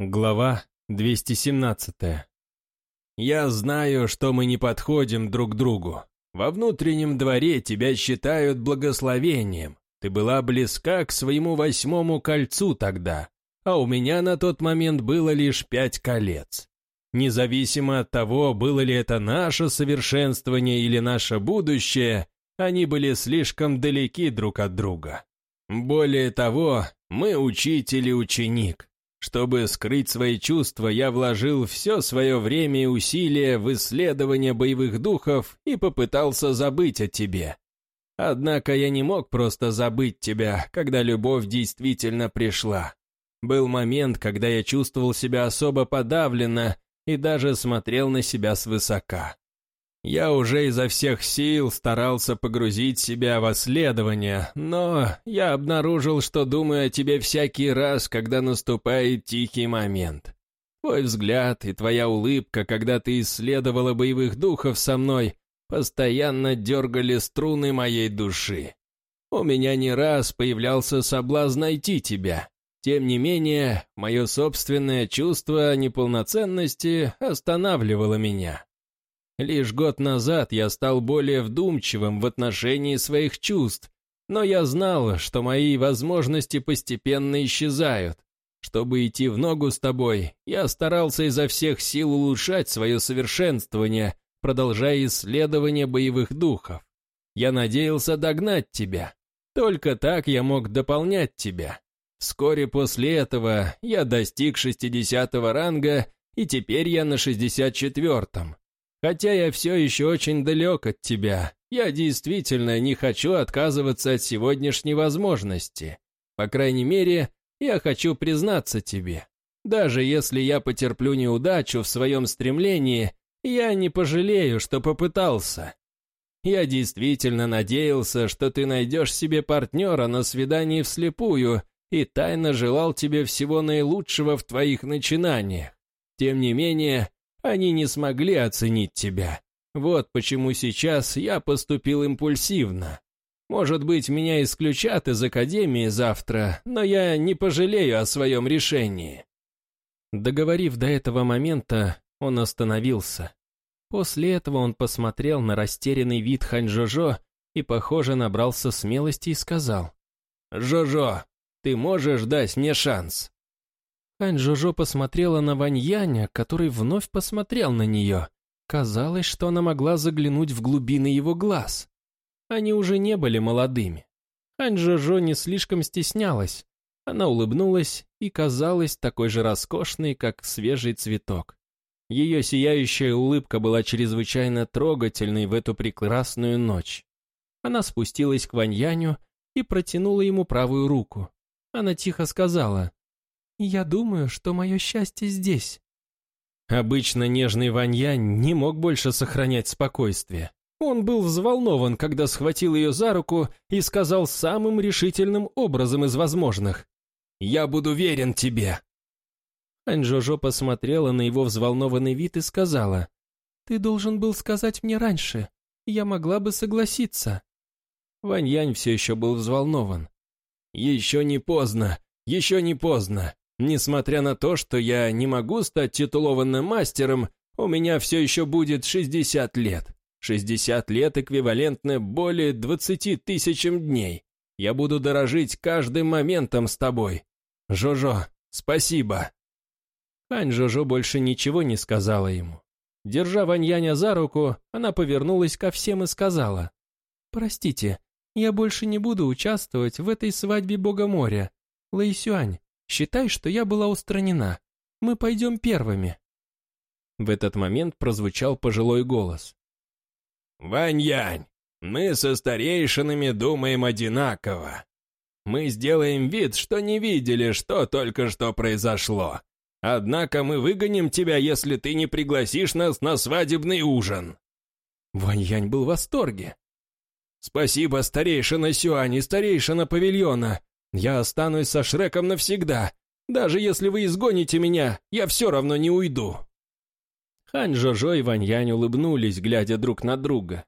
Глава 217 «Я знаю, что мы не подходим друг другу. Во внутреннем дворе тебя считают благословением. Ты была близка к своему восьмому кольцу тогда, а у меня на тот момент было лишь пять колец. Независимо от того, было ли это наше совершенствование или наше будущее, они были слишком далеки друг от друга. Более того, мы учитель и ученик. Чтобы скрыть свои чувства, я вложил все свое время и усилия в исследование боевых духов и попытался забыть о тебе. Однако я не мог просто забыть тебя, когда любовь действительно пришла. Был момент, когда я чувствовал себя особо подавленно и даже смотрел на себя свысока. Я уже изо всех сил старался погрузить себя в исследование, но я обнаружил, что думаю о тебе всякий раз, когда наступает тихий момент. Твой взгляд и твоя улыбка, когда ты исследовала боевых духов со мной, постоянно дергали струны моей души. У меня не раз появлялся соблазн найти тебя. Тем не менее, мое собственное чувство неполноценности останавливало меня. Лишь год назад я стал более вдумчивым в отношении своих чувств, но я знал, что мои возможности постепенно исчезают. Чтобы идти в ногу с тобой, я старался изо всех сил улучшать свое совершенствование, продолжая исследование боевых духов. Я надеялся догнать тебя. Только так я мог дополнять тебя. Вскоре после этого я достиг 60 ранга, и теперь я на 64-м. Хотя я все еще очень далек от тебя, я действительно не хочу отказываться от сегодняшней возможности. По крайней мере, я хочу признаться тебе. Даже если я потерплю неудачу в своем стремлении, я не пожалею, что попытался. Я действительно надеялся, что ты найдешь себе партнера на свидании вслепую и тайно желал тебе всего наилучшего в твоих начинаниях. Тем не менее, они не смогли оценить тебя. Вот почему сейчас я поступил импульсивно. Может быть, меня исключат из академии завтра, но я не пожалею о своем решении». Договорив до этого момента, он остановился. После этого он посмотрел на растерянный вид Хань Жожо и, похоже, набрался смелости и сказал. «Жожо, ты можешь дать мне шанс?» Хань Жожо посмотрела на Ваньяня, который вновь посмотрел на нее. Казалось, что она могла заглянуть в глубины его глаз. Они уже не были молодыми. Хань Жожо не слишком стеснялась. Она улыбнулась и казалась такой же роскошной, как свежий цветок. Ее сияющая улыбка была чрезвычайно трогательной в эту прекрасную ночь. Она спустилась к Ваньяню и протянула ему правую руку. Она тихо сказала, я думаю, что мое счастье здесь». Обычно нежный Ваньянь не мог больше сохранять спокойствие. Он был взволнован, когда схватил ее за руку и сказал самым решительным образом из возможных. «Я буду верен тебе». Анжожо посмотрела на его взволнованный вид и сказала, «Ты должен был сказать мне раньше. Я могла бы согласиться». Ваньянь все еще был взволнован. «Еще не поздно, еще не поздно. Несмотря на то, что я не могу стать титулованным мастером, у меня все еще будет 60 лет. 60 лет эквивалентны более 20 тысячам дней. Я буду дорожить каждым моментом с тобой. Жожо, спасибо. Ань Жожо больше ничего не сказала ему. Держа Ваньяня за руку, она повернулась ко всем и сказала. «Простите, я больше не буду участвовать в этой свадьбе Бога моря. Лэйсюань, Считай, что я была устранена. Мы пойдем первыми». В этот момент прозвучал пожилой голос. «Вань-Янь, мы со старейшинами думаем одинаково. Мы сделаем вид, что не видели, что только что произошло. Однако мы выгоним тебя, если ты не пригласишь нас на свадебный ужин». Вань-Янь был в восторге. «Спасибо, старейшина Сюань и старейшина павильона. Я останусь со Шреком навсегда. Даже если вы изгоните меня, я все равно не уйду». Хань Жожо и Ваньянь улыбнулись, глядя друг на друга.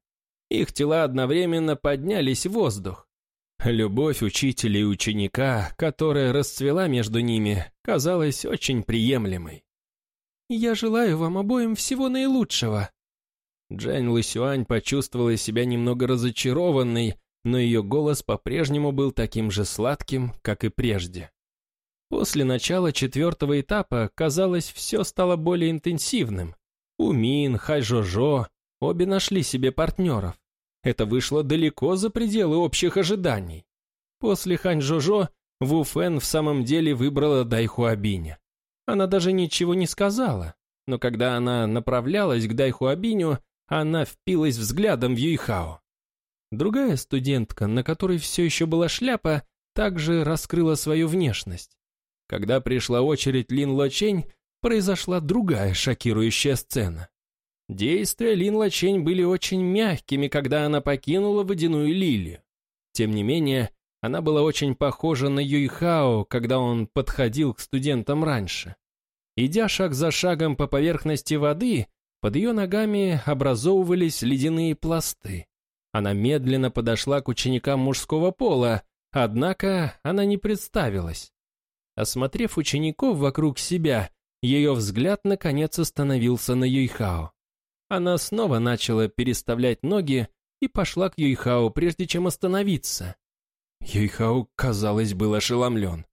Их тела одновременно поднялись в воздух. Любовь учителя и ученика, которая расцвела между ними, казалась очень приемлемой. «Я желаю вам обоим всего наилучшего». Джань Лысюань почувствовала себя немного разочарованной, но ее голос по-прежнему был таким же сладким, как и прежде. После начала четвертого этапа, казалось, все стало более интенсивным. У Мин, Хайжожо обе нашли себе партнеров. Это вышло далеко за пределы общих ожиданий. После Ханьжожо Ву Фэн в самом деле выбрала Дайхуабиня. Она даже ничего не сказала, но когда она направлялась к Дайхуабиню, она впилась взглядом в Юйхао. Другая студентка, на которой все еще была шляпа, также раскрыла свою внешность. Когда пришла очередь Лин Лочень, произошла другая шокирующая сцена. Действия Лин Лачень были очень мягкими, когда она покинула водяную лилию. Тем не менее, она была очень похожа на Юйхао, когда он подходил к студентам раньше. Идя шаг за шагом по поверхности воды, под ее ногами образовывались ледяные пласты. Она медленно подошла к ученикам мужского пола, однако она не представилась. Осмотрев учеников вокруг себя, ее взгляд наконец остановился на Юйхао. Она снова начала переставлять ноги и пошла к Юйхао, прежде чем остановиться. Юйхао, казалось, был ошеломлен.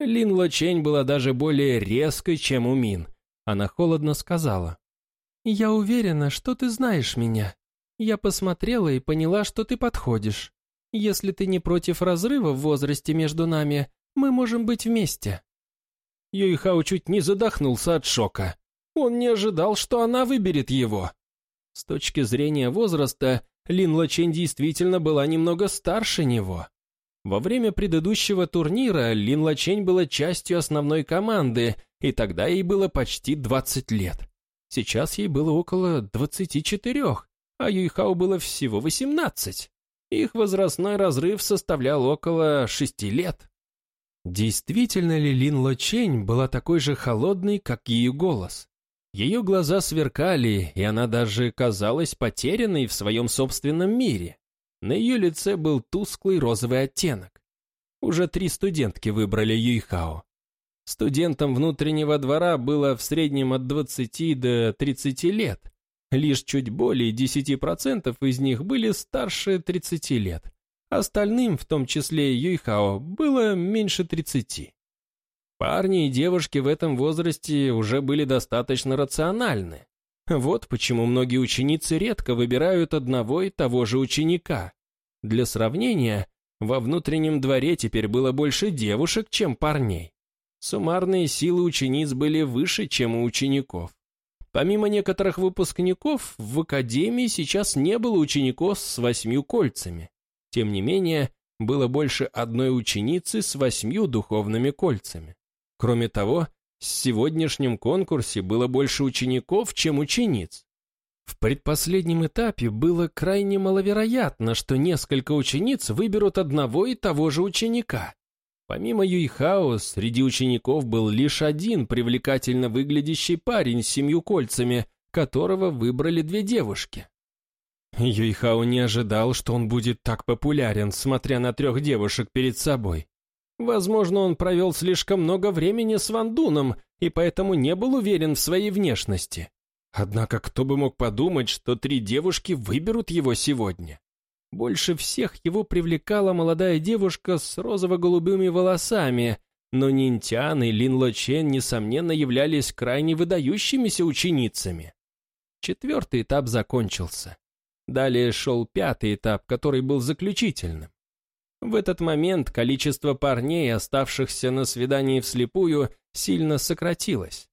Лин Лочень была даже более резкой, чем у Мин. Она холодно сказала. «Я уверена, что ты знаешь меня. Я посмотрела и поняла, что ты подходишь. Если ты не против разрыва в возрасте между нами, мы можем быть вместе». Юйхао чуть не задохнулся от шока. Он не ожидал, что она выберет его. С точки зрения возраста, Лин Лачен действительно была немного старше него. Во время предыдущего турнира Лин Лачень была частью основной команды, и тогда ей было почти 20 лет. Сейчас ей было около 24, а Юйхао было всего 18. Их возрастной разрыв составлял около 6 лет. Действительно ли Лин Лочень была такой же холодной, как ее голос? Ее глаза сверкали, и она даже казалась потерянной в своем собственном мире. На ее лице был тусклый розовый оттенок. Уже три студентки выбрали Юйхао. Студентам внутреннего двора было в среднем от 20 до 30 лет. Лишь чуть более 10% из них были старше 30 лет. Остальным, в том числе Юйхао, было меньше 30. Парни и девушки в этом возрасте уже были достаточно рациональны. Вот почему многие ученицы редко выбирают одного и того же ученика. Для сравнения, во внутреннем дворе теперь было больше девушек, чем парней. Суммарные силы учениц были выше, чем у учеников. Помимо некоторых выпускников, в академии сейчас не было учеников с восьмью кольцами. Тем не менее, было больше одной ученицы с восьмью духовными кольцами. Кроме того, в сегодняшнем конкурсе было больше учеников, чем учениц. В предпоследнем этапе было крайне маловероятно, что несколько учениц выберут одного и того же ученика. Помимо Юйхао, среди учеников был лишь один привлекательно выглядящий парень с семью кольцами, которого выбрали две девушки. Юйхао не ожидал, что он будет так популярен, смотря на трех девушек перед собой. Возможно, он провел слишком много времени с Вандуном и поэтому не был уверен в своей внешности. Однако кто бы мог подумать, что три девушки выберут его сегодня? Больше всех его привлекала молодая девушка с розово-голубыми волосами, но Нинтян и Лин Лочен, несомненно, являлись крайне выдающимися ученицами. Четвертый этап закончился. Далее шел пятый этап, который был заключительным. В этот момент количество парней, оставшихся на свидании вслепую, сильно сократилось.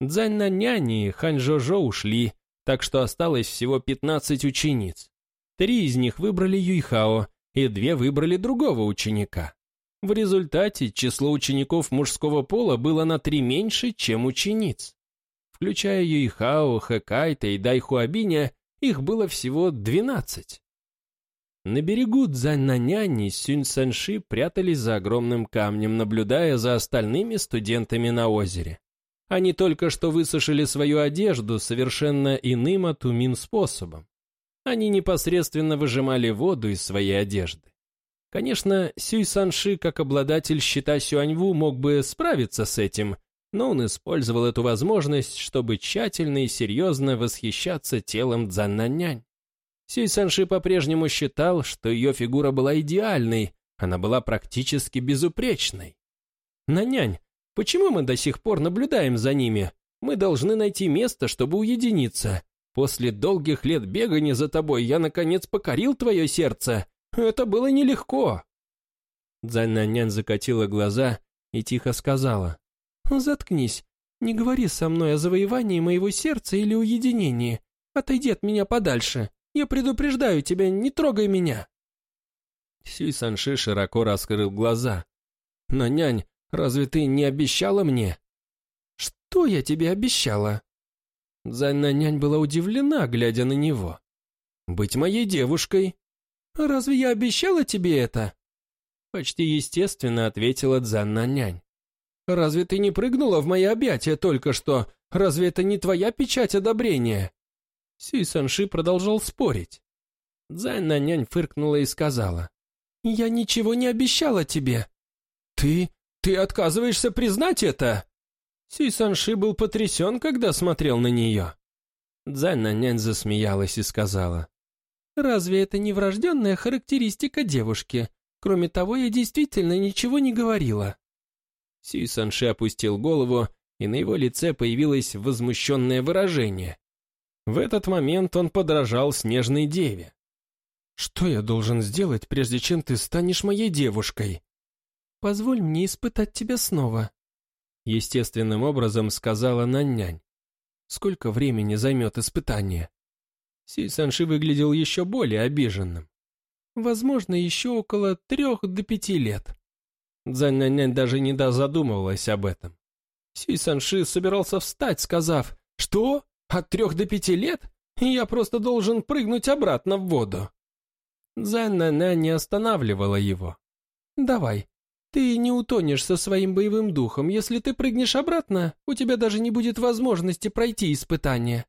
Дзань-Нанянь и Ханьжожо ушли, так что осталось всего 15 учениц. Три из них выбрали Юйхао, и две выбрали другого ученика. В результате число учеников мужского пола было на три меньше, чем учениц. Включая Юйхао, Хэкайта и Дайхуабиня, их было всего 12. На берегу Цзаньнанянь и Сюнь Сэнши прятались за огромным камнем, наблюдая за остальными студентами на озере. Они только что высушили свою одежду совершенно иным от умин способом. Они непосредственно выжимали воду из своей одежды. Конечно, Сюй Санши, как обладатель щита Сюаньву, мог бы справиться с этим, но он использовал эту возможность, чтобы тщательно и серьезно восхищаться телом Цзаннанянь. Сюй Санши по-прежнему считал, что ее фигура была идеальной, она была практически безупречной. «Нанянь, почему мы до сих пор наблюдаем за ними? Мы должны найти место, чтобы уединиться. После долгих лет бегания за тобой я, наконец, покорил твое сердце. Это было нелегко». Цзань закатила глаза и тихо сказала. «Заткнись. Не говори со мной о завоевании моего сердца или уединении. Отойди от меня подальше. Я предупреждаю тебя, не трогай меня». Сюй Санши широко раскрыл глаза. «Но, нянь, разве ты не обещала мне?» «Что я тебе обещала?» Занна нянь была удивлена, глядя на него. «Быть моей девушкой». «Разве я обещала тебе это?» Почти естественно ответила Дзанна нянь. «Разве ты не прыгнула в мои объятия только что? Разве это не твоя печать одобрения?» Сюй Санши продолжал спорить. Дзанна нянь фыркнула и сказала. «Я ничего не обещала тебе». «Ты... ты отказываешься признать это?» Сюй Санши был потрясен, когда смотрел на нее. Дзанна нянь засмеялась и сказала. «Разве это не врожденная характеристика девушки? Кроме того, я действительно ничего не говорила». Сюй Санши опустил голову, и на его лице появилось возмущенное выражение. В этот момент он подражал снежной деве. «Что я должен сделать, прежде чем ты станешь моей девушкой?» «Позволь мне испытать тебя снова», — естественным образом сказала Наннянь. «Сколько времени займет испытание?» Си Санши выглядел еще более обиженным. «Возможно, еще около трех до пяти лет». Цзань Наннянь даже не дозадумывалась об этом. Си Санши собирался встать, сказав, «Что? От трех до пяти лет? Я просто должен прыгнуть обратно в воду». Занна не останавливала его. «Давай, ты не утонешь со своим боевым духом. Если ты прыгнешь обратно, у тебя даже не будет возможности пройти испытание».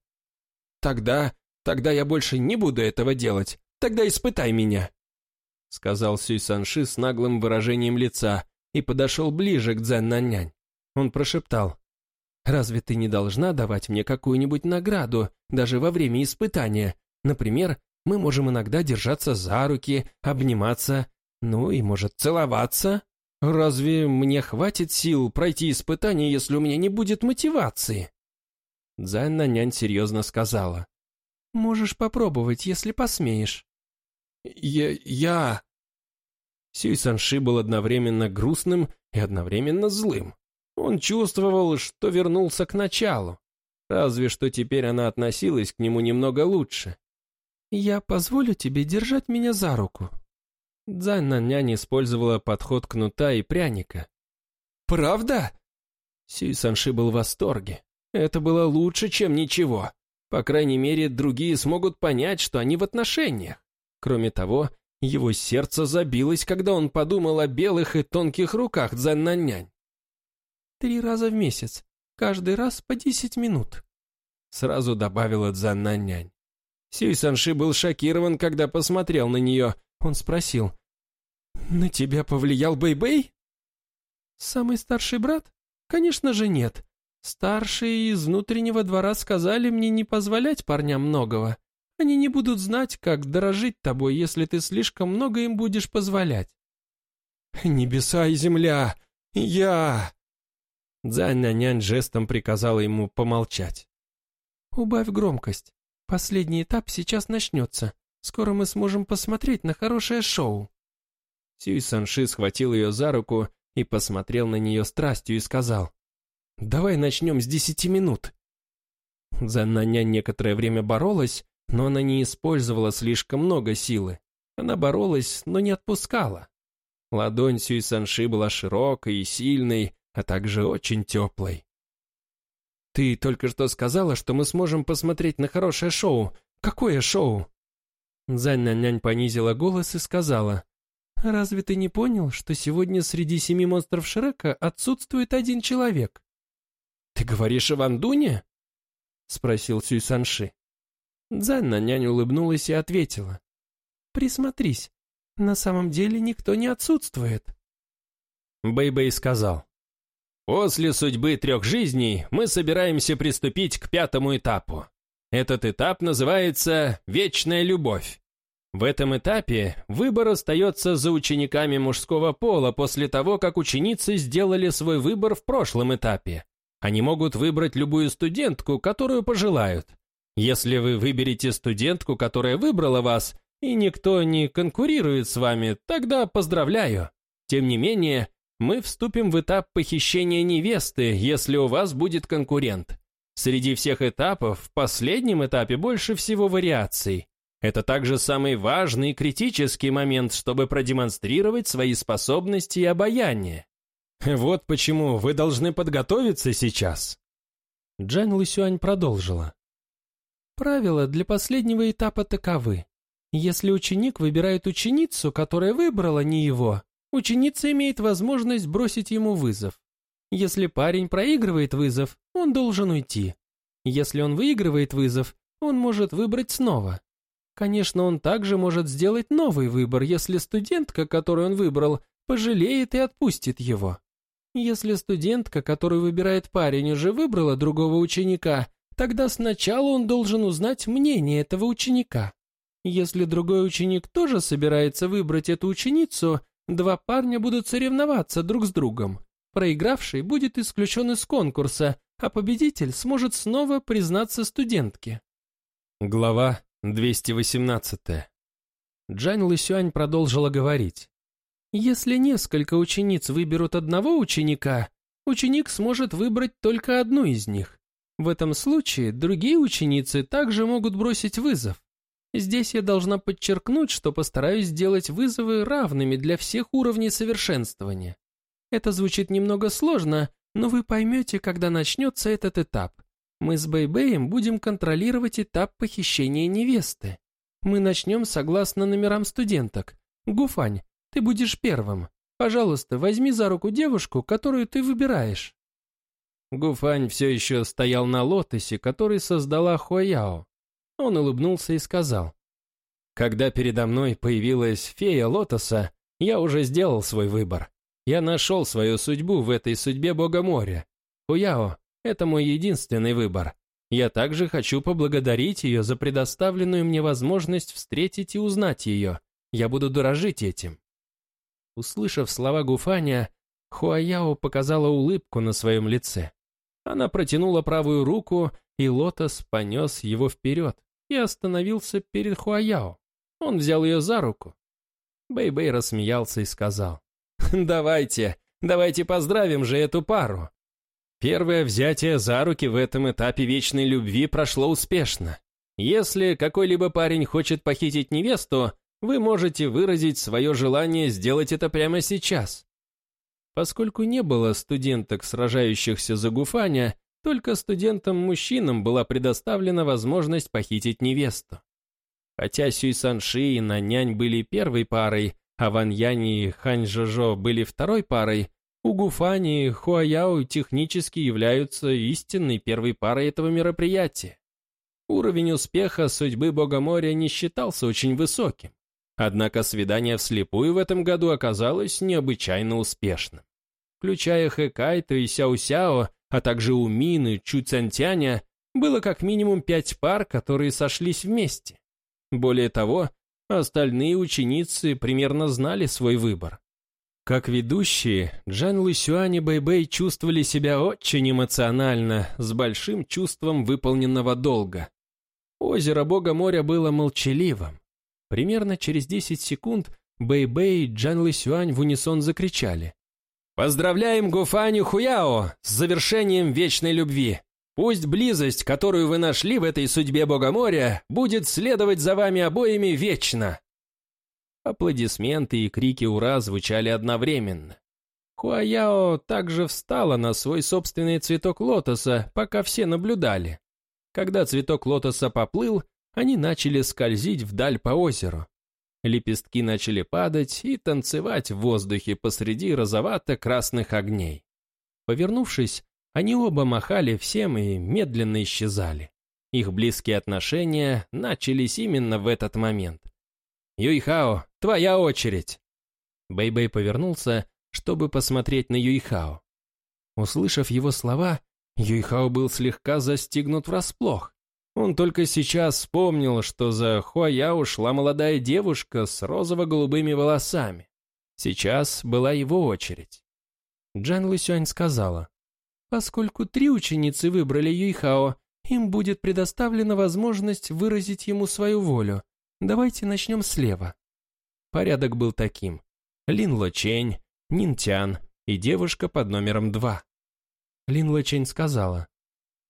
«Тогда, тогда я больше не буду этого делать. Тогда испытай меня», — сказал Сюй Санши с наглым выражением лица и подошел ближе к Цзэн Наннянь. Он прошептал, «Разве ты не должна давать мне какую-нибудь награду, даже во время испытания? Например, мы можем иногда держаться за руки, обниматься, ну и, может, целоваться. Разве мне хватит сил пройти испытание, если у меня не будет мотивации?» Дзанна нянь серьезно сказала. «Можешь попробовать, если посмеешь». «Я... я...» Сюй Санши был одновременно грустным и одновременно злым. Он чувствовал, что вернулся к началу. Разве что теперь она относилась к нему немного лучше. «Я позволю тебе держать меня за руку». Дзанна нянь использовала подход кнута и пряника. «Правда?» Сюй Санши был в восторге. Это было лучше, чем ничего. По крайней мере, другие смогут понять, что они в отношениях. Кроме того, его сердце забилось, когда он подумал о белых и тонких руках Дзаннанянь. «Три раза в месяц, каждый раз по десять минут», — сразу добавила Дзаннанянь. Сюй Санши был шокирован, когда посмотрел на нее. Он спросил, «На тебя повлиял Бэй-Бэй?» «Самый старший брат? Конечно же нет. Старшие из внутреннего двора сказали мне не позволять парням многого. Они не будут знать, как дорожить тобой, если ты слишком много им будешь позволять». «Небеса и земля! Я...» Дзянь-нянь жестом приказала ему помолчать. «Убавь громкость. Последний этап сейчас начнется. Скоро мы сможем посмотреть на хорошее шоу». Сюй Санши схватил ее за руку и посмотрел на нее страстью и сказал, «Давай начнем с десяти минут». Зананя некоторое время боролась, но она не использовала слишком много силы. Она боролась, но не отпускала. Ладонь Сюй Санши была широкой и сильной, а также очень теплой. «Ты только что сказала, что мы сможем посмотреть на хорошее шоу. Какое шоу?» Зань-нянь понизила голос и сказала. «Разве ты не понял, что сегодня среди семи монстров Шрека отсутствует один человек?» «Ты говоришь о Вандуне?» — спросил Сюй Санши. Дзанна нянь улыбнулась и ответила. «Присмотрись. На самом деле никто не отсутствует. Бэй-Бэй сказал. После судьбы трех жизней мы собираемся приступить к пятому этапу. Этот этап называется «Вечная любовь». В этом этапе выбор остается за учениками мужского пола после того, как ученицы сделали свой выбор в прошлом этапе. Они могут выбрать любую студентку, которую пожелают. Если вы выберете студентку, которая выбрала вас, и никто не конкурирует с вами, тогда поздравляю. Тем не менее, мы вступим в этап похищения невесты, если у вас будет конкурент. Среди всех этапов в последнем этапе больше всего вариаций. Это также самый важный и критический момент, чтобы продемонстрировать свои способности и обаяние. Вот почему вы должны подготовиться сейчас. Джан Лысюань продолжила. Правила для последнего этапа таковы. Если ученик выбирает ученицу, которая выбрала не его, ученица имеет возможность бросить ему вызов. Если парень проигрывает вызов, он должен уйти. Если он выигрывает вызов, он может выбрать снова. Конечно, он также может сделать новый выбор, если студентка, которую он выбрал, пожалеет и отпустит его. Если студентка, которую выбирает парень, уже выбрала другого ученика, тогда сначала он должен узнать мнение этого ученика. Если другой ученик тоже собирается выбрать эту ученицу, два парня будут соревноваться друг с другом. Проигравший будет исключен из конкурса, а победитель сможет снова признаться студентке. Глава 218. Джань Лысюань продолжила говорить. Если несколько учениц выберут одного ученика, ученик сможет выбрать только одну из них. В этом случае другие ученицы также могут бросить вызов. Здесь я должна подчеркнуть, что постараюсь сделать вызовы равными для всех уровней совершенствования. Это звучит немного сложно, но вы поймете, когда начнется этот этап. Мы с Бэйбэем будем контролировать этап похищения невесты. Мы начнем согласно номерам студенток. Гуфань, ты будешь первым. Пожалуйста, возьми за руку девушку, которую ты выбираешь». Гуфань все еще стоял на лотосе, который создала Хуаяо. Он улыбнулся и сказал. «Когда передо мной появилась фея лотоса, я уже сделал свой выбор. Я нашел свою судьбу в этой судьбе Бога моря. Хуяо, это мой единственный выбор. Я также хочу поблагодарить ее за предоставленную мне возможность встретить и узнать ее. Я буду дорожить этим». Услышав слова Гуфаня, Хуаяо показала улыбку на своем лице. Она протянула правую руку, и Лотос понес его вперед и остановился перед Хуаяо. Он взял ее за руку. Бэй-Бэй рассмеялся и сказал, «Давайте, давайте поздравим же эту пару. Первое взятие за руки в этом этапе вечной любви прошло успешно. Если какой-либо парень хочет похитить невесту, вы можете выразить свое желание сделать это прямо сейчас. Поскольку не было студенток, сражающихся за Гуфаня, только студентам-мужчинам была предоставлена возможность похитить невесту. Хотя Сюй Санши и Нанянь были первой парой, а Ван Янь и Хань Жожо были второй парой, у Гуфани и Хуаяо технически являются истинной первой парой этого мероприятия. Уровень успеха судьбы Бога моря не считался очень высоким. Однако свидание вслепую в этом году оказалось необычайно успешным. Включая Хэкайто и Сяо-Сяо, а также у Мины, Чу Цянтяня, было как минимум пять пар, которые сошлись вместе. Более того, остальные ученицы примерно знали свой выбор. Как ведущие, Джан Лысюань и Бэйбэй чувствовали себя очень эмоционально, с большим чувством выполненного долга. Озеро Бога моря было молчаливым. Примерно через 10 секунд Бэйбэй и Джан Лысюань в унисон закричали. «Поздравляем Гуфаню Хуяо с завершением вечной любви! Пусть близость, которую вы нашли в этой судьбе Бога моря, будет следовать за вами обоими вечно!» Аплодисменты и крики «Ура!» звучали одновременно. Хуаяо также встала на свой собственный цветок лотоса, пока все наблюдали. Когда цветок лотоса поплыл, они начали скользить вдаль по озеру. Лепестки начали падать и танцевать в воздухе посреди розовато-красных огней. Повернувшись, они оба махали всем и медленно исчезали. Их близкие отношения начались именно в этот момент. «Юйхао, твоя очередь!» Бэйбэй повернулся, чтобы посмотреть на Юйхао. Услышав его слова, Юйхао был слегка застигнут врасплох. Он только сейчас вспомнил, что за Хуая ушла молодая девушка с розово-голубыми волосами. Сейчас была его очередь. Джан Лысюань сказала, «Поскольку три ученицы выбрали Юйхао, им будет предоставлена возможность выразить ему свою волю. Давайте начнем слева». Порядок был таким. Лин Лочень, Нинтян и девушка под номером два. Лин Лочень сказала,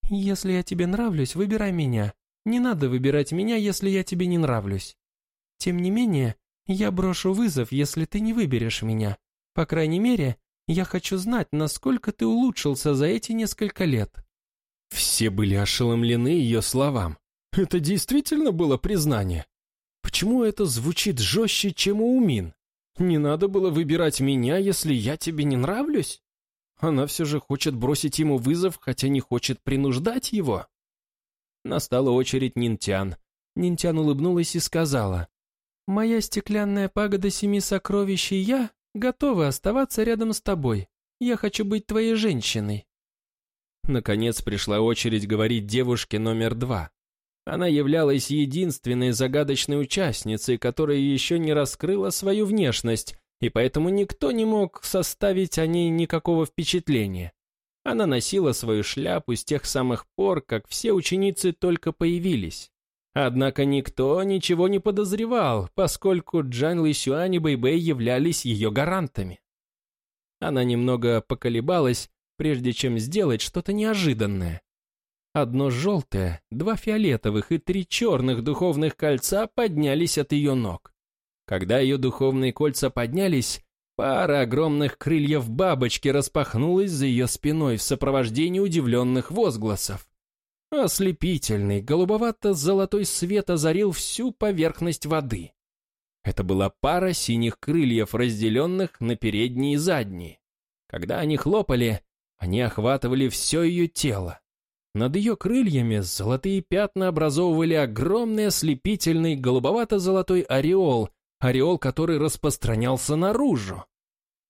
«Если я тебе нравлюсь, выбирай меня. Не надо выбирать меня, если я тебе не нравлюсь. Тем не менее, я брошу вызов, если ты не выберешь меня. По крайней мере, я хочу знать, насколько ты улучшился за эти несколько лет». Все были ошеломлены ее словам. Это действительно было признание. Почему это звучит жестче, чем у Умин? Не надо было выбирать меня, если я тебе не нравлюсь? Она все же хочет бросить ему вызов, хотя не хочет принуждать его. Настала очередь Нинтян. Нинтян улыбнулась и сказала, «Моя стеклянная пагода семи сокровищ и я готовы оставаться рядом с тобой. Я хочу быть твоей женщиной». Наконец пришла очередь говорить девушке номер два. Она являлась единственной загадочной участницей, которая еще не раскрыла свою внешность, и поэтому никто не мог составить о ней никакого впечатления. Она носила свою шляпу с тех самых пор, как все ученицы только появились. Однако никто ничего не подозревал, поскольку Джан Лисюань и Бэйбэй являлись ее гарантами. Она немного поколебалась, прежде чем сделать что-то неожиданное. Одно желтое, два фиолетовых и три черных духовных кольца поднялись от ее ног. Когда ее духовные кольца поднялись, пара огромных крыльев бабочки распахнулась за ее спиной в сопровождении удивленных возгласов. Ослепительный, голубовато-золотой свет озарил всю поверхность воды. Это была пара синих крыльев, разделенных на передние и задние. Когда они хлопали, они охватывали все ее тело. Над ее крыльями золотые пятна образовывали огромный ослепительный голубовато-золотой ореол, ореол, который распространялся наружу.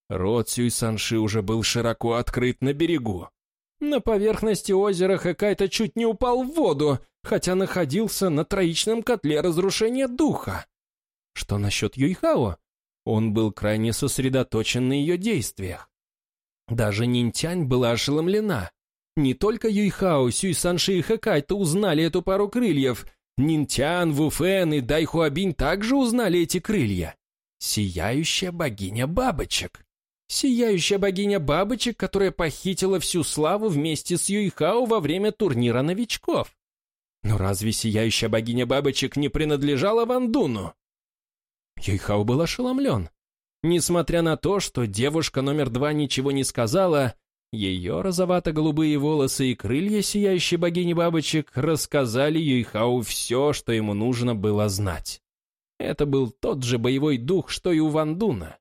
Рот Сюй Санши уже был широко открыт на берегу. На поверхности озера Хэкайта чуть не упал в воду, хотя находился на троичном котле разрушения духа. Что насчет Юйхао? Он был крайне сосредоточен на ее действиях. Даже Нинтянь была ошеломлена. Не только Юйхао, Сюй Санши и Хэкайта узнали эту пару крыльев, Нинтян, Вуфен и Дайхуабинь также узнали эти крылья. Сияющая богиня бабочек. Сияющая богиня бабочек, которая похитила всю славу вместе с Юйхао во время турнира новичков. Но разве сияющая богиня бабочек не принадлежала Вандуну? Юйхао был ошеломлен. Несмотря на то, что девушка номер два ничего не сказала, ее розовато-голубые волосы и крылья сияющей богини бабочек рассказали Юйхау все, что ему нужно было знать. Это был тот же боевой дух, что и у Вандуна.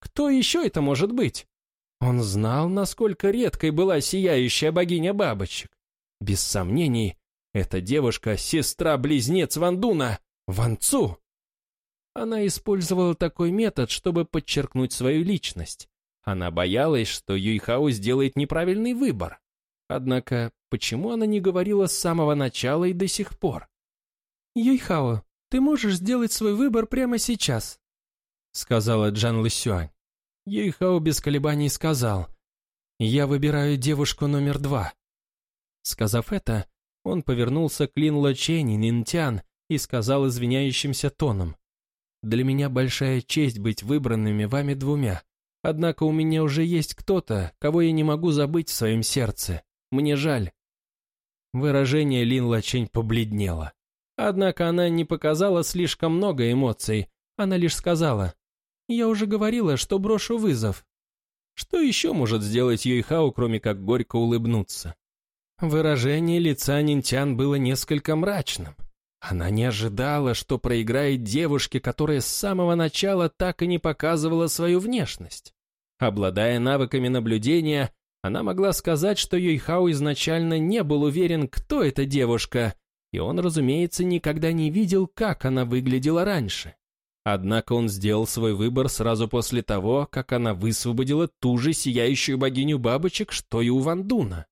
Кто еще это может быть? Он знал, насколько редкой была сияющая богиня бабочек. Без сомнений, эта девушка — сестра-близнец Вандуна, Ванцу. Она использовала такой метод, чтобы подчеркнуть свою личность. Она боялась, что Юйхао сделает неправильный выбор. Однако, почему она не говорила с самого начала и до сих пор? «Юйхао, ты можешь сделать свой выбор прямо сейчас», — сказала Джан Лысюань. Юйхао без колебаний сказал, «Я выбираю девушку номер два». Сказав это, он повернулся к Лин Лачень и Нинтян и сказал извиняющимся тоном, «Для меня большая честь быть выбранными вами двумя. Однако у меня уже есть кто-то, кого я не могу забыть в своем сердце. Мне жаль». Выражение Лин Лачень побледнело. Однако она не показала слишком много эмоций. Она лишь сказала, «Я уже говорила, что брошу вызов». Что еще может сделать Юйхао, кроме как горько улыбнуться? Выражение лица Нинтян было несколько мрачным. Она не ожидала, что проиграет девушке, которая с самого начала так и не показывала свою внешность. Обладая навыками наблюдения, она могла сказать, что Юйхао изначально не был уверен, кто эта девушка, и он, разумеется, никогда не видел, как она выглядела раньше. Однако он сделал свой выбор сразу после того, как она высвободила ту же сияющую богиню бабочек, что и у Вандуна.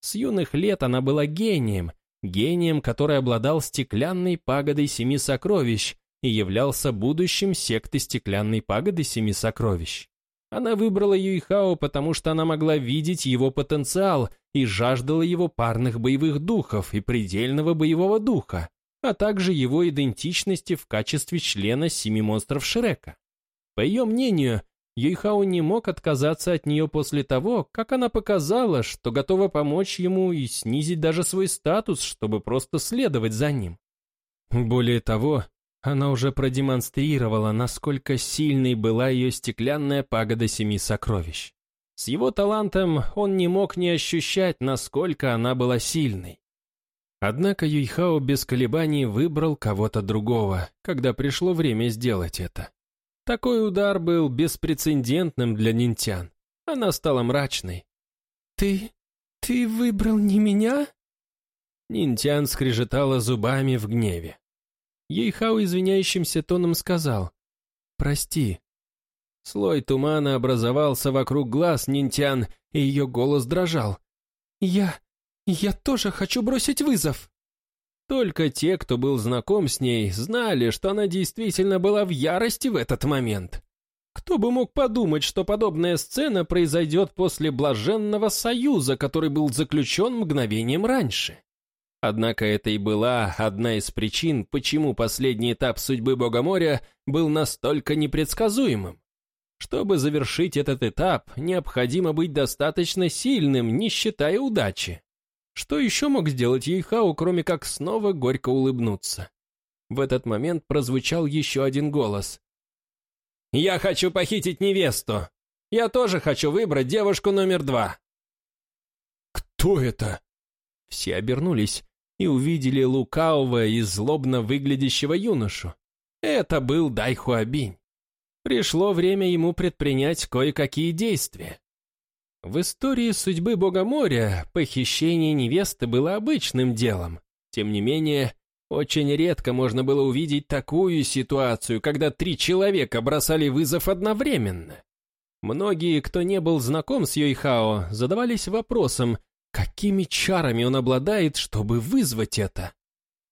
С юных лет она была гением, гением, который обладал стеклянной пагодой семи сокровищ и являлся будущим секты стеклянной пагоды семи сокровищ. Она выбрала Юйхао, потому что она могла видеть его потенциал и жаждала его парных боевых духов и предельного боевого духа, а также его идентичности в качестве члена семи монстров Шрека. По ее мнению, Юйхао не мог отказаться от нее после того, как она показала, что готова помочь ему и снизить даже свой статус, чтобы просто следовать за ним. Более того, она уже продемонстрировала, насколько сильной была ее стеклянная пагода семи сокровищ. С его талантом он не мог не ощущать, насколько она была сильной. Однако Юйхао без колебаний выбрал кого-то другого, когда пришло время сделать это. Такой удар был беспрецедентным для Нинтян. Она стала мрачной. «Ты... ты выбрал не меня?» Нинтян скрежетала зубами в гневе. Юйхао извиняющимся тоном сказал «Прости». Слой тумана образовался вокруг глаз Нинтян, и ее голос дрожал. «Я... «Я тоже хочу бросить вызов!» Только те, кто был знаком с ней, знали, что она действительно была в ярости в этот момент. Кто бы мог подумать, что подобная сцена произойдет после блаженного союза, который был заключен мгновением раньше? Однако это и была одна из причин, почему последний этап судьбы Бога моря был настолько непредсказуемым. Чтобы завершить этот этап, необходимо быть достаточно сильным, не считая удачи. Что еще мог сделать Ейхау, кроме как снова горько улыбнуться? В этот момент прозвучал еще один голос. «Я хочу похитить невесту! Я тоже хочу выбрать девушку номер два!» «Кто это?» Все обернулись и увидели лукавого и злобно выглядящего юношу. Это был Дайхуабинь. Пришло время ему предпринять кое-какие действия. В истории судьбы Бога моря похищение невесты было обычным делом. Тем не менее, очень редко можно было увидеть такую ситуацию, когда три человека бросали вызов одновременно. Многие, кто не был знаком с Йойхао, задавались вопросом, какими чарами он обладает, чтобы вызвать это.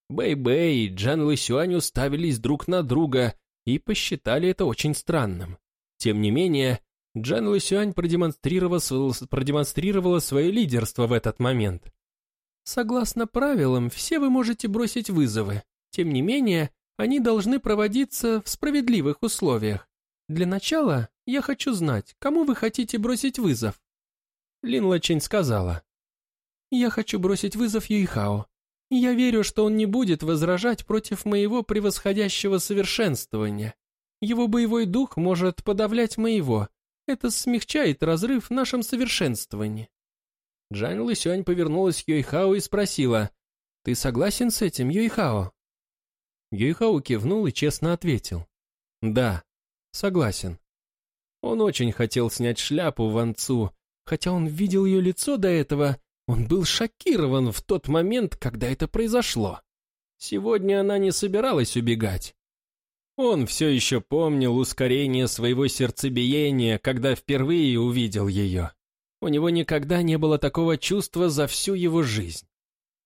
Бэй-Бэй и Джан Лысюань уставились друг на друга и посчитали это очень странным. Тем не менее, Джан Лысюань продемонстрировала, продемонстрировала свое лидерство в этот момент. Согласно правилам, все вы можете бросить вызовы. Тем не менее, они должны проводиться в справедливых условиях. Для начала я хочу знать, кому вы хотите бросить вызов. Лин Лачень сказала. Я хочу бросить вызов Юйхао. Я верю, что он не будет возражать против моего превосходящего совершенствования. Его боевой дух может подавлять моего, это смягчает разрыв в нашем совершенствовании. Джан Лысюань повернулась к Юйхао и спросила, «Ты согласен с этим, Юйхао?» Юйхао кивнул и честно ответил, «Да, согласен». Он очень хотел снять шляпу Ван Цу, хотя он видел ее лицо до этого, он был шокирован в тот момент, когда это произошло. Сегодня она не собиралась убегать. Он все еще помнил ускорение своего сердцебиения, когда впервые увидел ее. У него никогда не было такого чувства за всю его жизнь.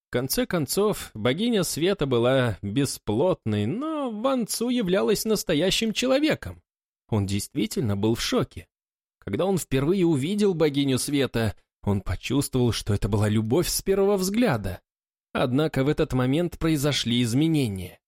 В конце концов, богиня света была бесплотной, но Ван Цу являлась настоящим человеком. Он действительно был в шоке. Когда он впервые увидел богиню света, он почувствовал, что это была любовь с первого взгляда. Однако в этот момент произошли изменения.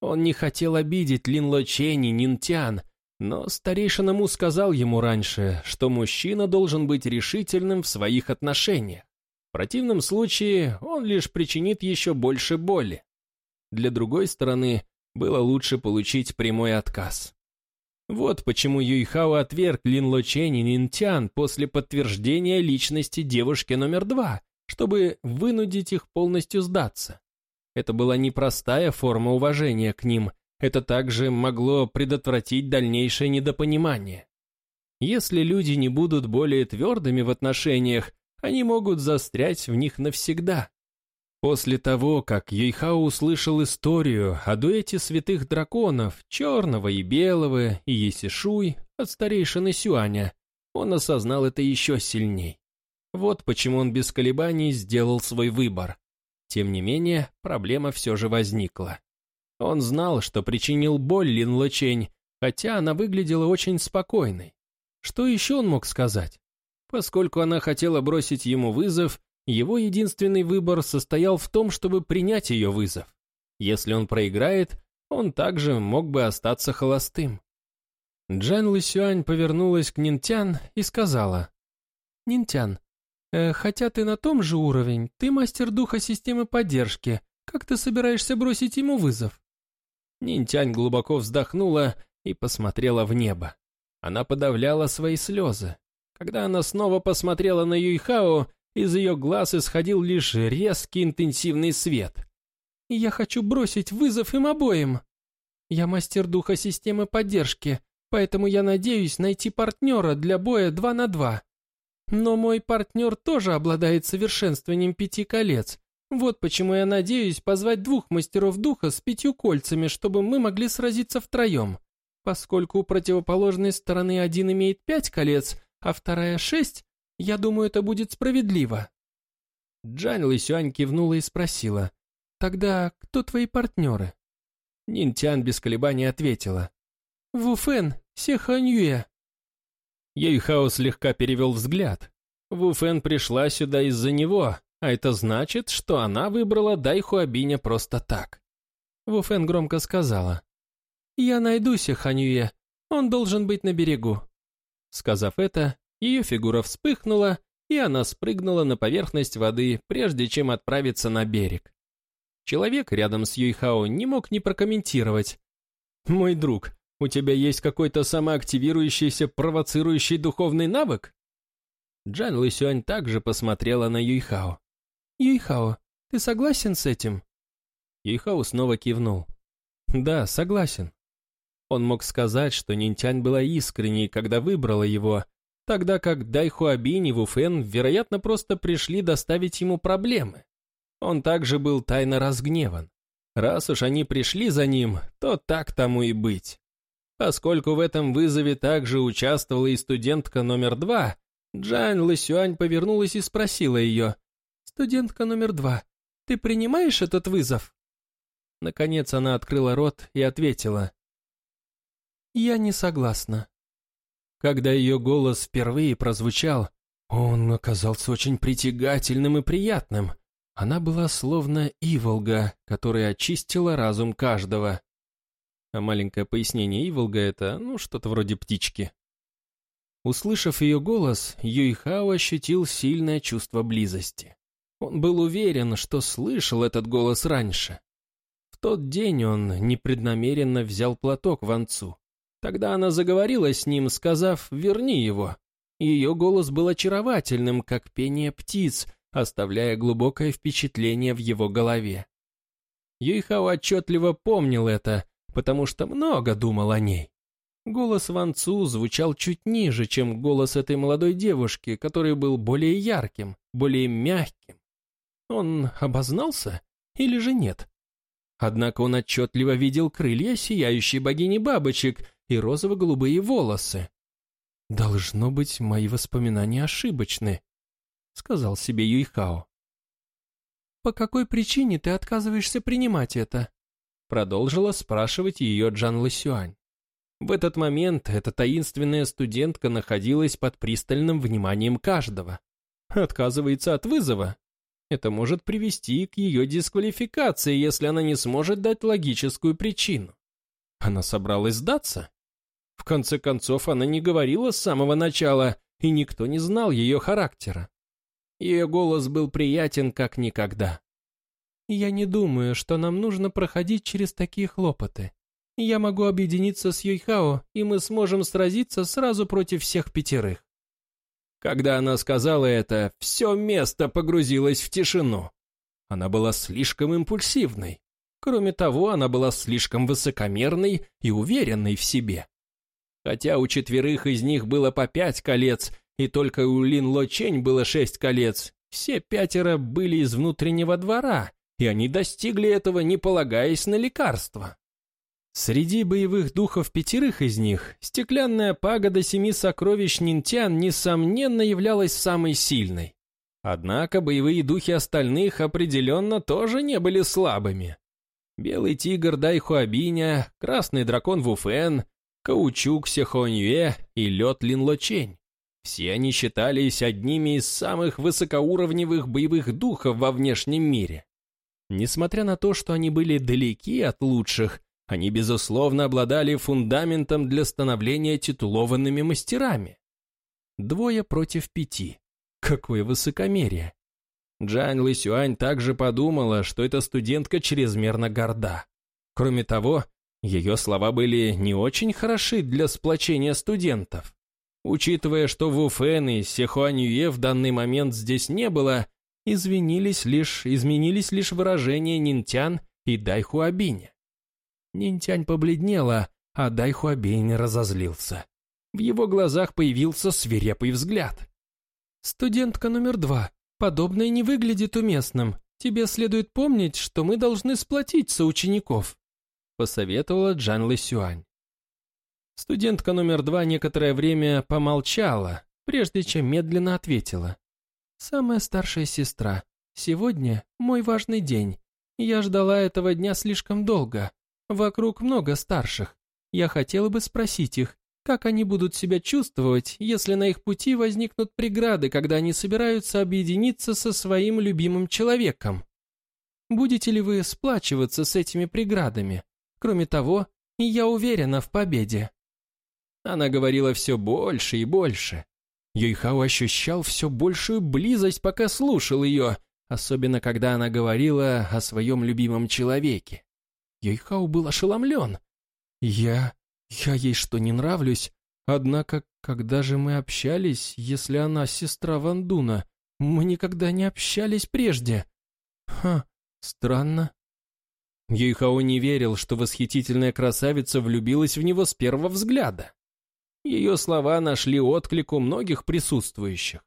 Он не хотел обидеть Лин Ло Чень и Нинтян, но старейшина Му сказал ему раньше, что мужчина должен быть решительным в своих отношениях. В противном случае он лишь причинит еще больше боли. Для другой стороны, было лучше получить прямой отказ. Вот почему Юйхао отверг Лин Ло Чень и Нинтян после подтверждения личности девушки номер два, чтобы вынудить их полностью сдаться. Это была непростая форма уважения к ним, это также могло предотвратить дальнейшее недопонимание. Если люди не будут более твердыми в отношениях, они могут застрять в них навсегда. После того, как Юйхао услышал историю о дуэте святых драконов, черного и белого, и Есишуй от старейшины Сюаня, он осознал это еще сильней. Вот почему он без колебаний сделал свой выбор. Тем не менее, проблема все же возникла. Он знал, что причинил боль Лин Лочень, хотя она выглядела очень спокойной. Что еще он мог сказать? Поскольку она хотела бросить ему вызов, его единственный выбор состоял в том, чтобы принять ее вызов. Если он проиграет, он также мог бы остаться холостым. Джан Лысюань повернулась к Нинтян и сказала, «Нинтян, э, хотя ты на том же уровень, ты мастер духа системы поддержки, как ты собираешься бросить ему вызов?» Нинтянь глубоко вздохнула и посмотрела в небо. Она подавляла свои слезы. Когда она снова посмотрела на Юйхао, из ее глаз исходил лишь резкий интенсивный свет. «Я хочу бросить вызов им обоим. Я мастер духа системы поддержки, поэтому я надеюсь найти партнера для боя два на два. Но мой партнер тоже обладает совершенствованием пяти колец. Вот почему я надеюсь позвать двух мастеров духа с пятью кольцами, чтобы мы могли сразиться втроем. Поскольку у противоположной стороны один имеет пять колец, а вторая шесть, я думаю, это будет справедливо». Джан Лысюань кивнула и спросила, «Тогда кто твои партнеры?» Нинтян без колебаний ответила, «Вуфен, Сеханьюэ». Юйхао слегка перевел взгляд. Вуфен пришла сюда из-за него, а это значит, что она выбрала Дайхуабиня просто так. Вуфен громко сказала, «Я найду Сеханьюэ, он должен быть на берегу». Сказав это, ее фигура вспыхнула, и она спрыгнула на поверхность воды, прежде чем отправиться на берег. Человек рядом с Юйхао не мог не прокомментировать. «Мой друг, у тебя есть какой-то самоактивирующийся, провоцирующий духовный навык?» Джан Лысюань также посмотрела на Юйхао. «Юйхао, ты согласен с этим?» Юйхао снова кивнул. «Да, согласен». Он мог сказать, что Нинтянь была искренней, когда выбрала его, тогда как Дайхуабинь и Вуфен, вероятно, просто пришли доставить ему проблемы. Он также был тайно разгневан. Раз уж они пришли за ним, то так тому и быть. Поскольку в этом вызове также участвовала и студентка номер два, Джан Лысюань повернулась и спросила ее, «Студентка номер два, ты принимаешь этот вызов?» Наконец она открыла рот и ответила, «Я не согласна». Когда ее голос впервые прозвучал, он оказался очень притягательным и приятным. Она была словно Иволга, которая очистила разум каждого. А маленькое пояснение Иволга — это, ну, что-то вроде птички. Услышав ее голос, Юйхао ощутил сильное чувство близости. Он был уверен, что слышал этот голос раньше. В тот день он непреднамеренно взял платок в анцу. Тогда она заговорила с ним, сказав «верни его». Ее голос был очаровательным, как пение птиц, оставляя глубокое впечатление в его голове. Юйхао отчетливо помнил это, потому что много думал о ней. Голос Ван Цу звучал чуть ниже, чем голос этой молодой девушки, который был более ярким, более мягким. Он обознался или же нет? Однако он отчетливо видел крылья сияющей богини бабочек и розово-голубые волосы. «Должно быть, мои воспоминания ошибочны», — сказал себе Юйхао. «По какой причине ты отказываешься принимать это?» Продолжила спрашивать ее Джан Лысюань. В этот момент эта таинственная студентка находилась под пристальным вниманием каждого. Отказывается от вызова. Это может привести к ее дисквалификации, если она не сможет дать логическую причину. Она собралась сдаться? Конце концов, она не говорила с самого начала, и никто не знал ее характера. Ее голос был приятен как никогда. «Я не думаю, что нам нужно проходить через такие хлопоты. Я могу объединиться с Юйхао, и мы сможем сразиться сразу против всех пятерых». Когда она сказала это, все место погрузилось в тишину. Она была слишком импульсивной. Кроме того, она была слишком высокомерной и уверенной в себе. Хотя у четверых из них было по пять колец, и только у Лин Ло Чень было шесть колец, все пятеро были из внутреннего двора, и они достигли этого, не полагаясь на лекарства. Среди боевых духов пятерых из них стеклянная пагода семи сокровищ Нинтян, несомненно, являлась самой сильной. Однако боевые духи остальных определенно тоже не были слабыми. Белый тигр Дайхуабиня, красный дракон Вуфен, каучук Сехоньюэ и лед Линлочень. Все они считались одними из самых высокоуровневых боевых духов во внешнем мире. Несмотря на то, что они были далеки от лучших, они, безусловно, обладали фундаментом для становления титулованными мастерами. Двое против пяти. Какое высокомерие. Джан Лысюань также подумала, что эта студентка чрезмерно горда. Кроме того, ее слова были не очень хороши для сплочения студентов. Учитывая, что Ву Фэн и Сехуаньюе в данный момент здесь не было, извинились лишь, изменились лишь выражения Нинтян и Дайхуабиня. Нинтянь побледнела, а Дайхуабинь разозлился. В его глазах появился свирепый взгляд. «Студентка номер два, подобное не выглядит уместным. Тебе следует помнить, что мы должны сплотить соучеников», посоветовала Джан Лысюань. Студентка номер два некоторое время помолчала, прежде чем медленно ответила. «Самая старшая сестра, сегодня мой важный день. Я ждала этого дня слишком долго. Вокруг много старших. Я хотела бы спросить их, как они будут себя чувствовать, если на их пути возникнут преграды, когда они собираются объединиться со своим любимым человеком? Будете ли вы сплачиваться с этими преградами? Кроме того, я уверена в победе. Она говорила все больше и больше. Юйхао ощущал все большую близость, пока слушал ее, особенно когда она говорила о своем любимом человеке. Юйхао был ошеломлен. «Я... я ей что, не нравлюсь? Однако, когда же мы общались, если она сестра Вандуна? Мы никогда не общались прежде. Ха, странно». Юйхао не верил, что восхитительная красавица влюбилась в него с первого взгляда. Ее слова нашли отклик у многих присутствующих.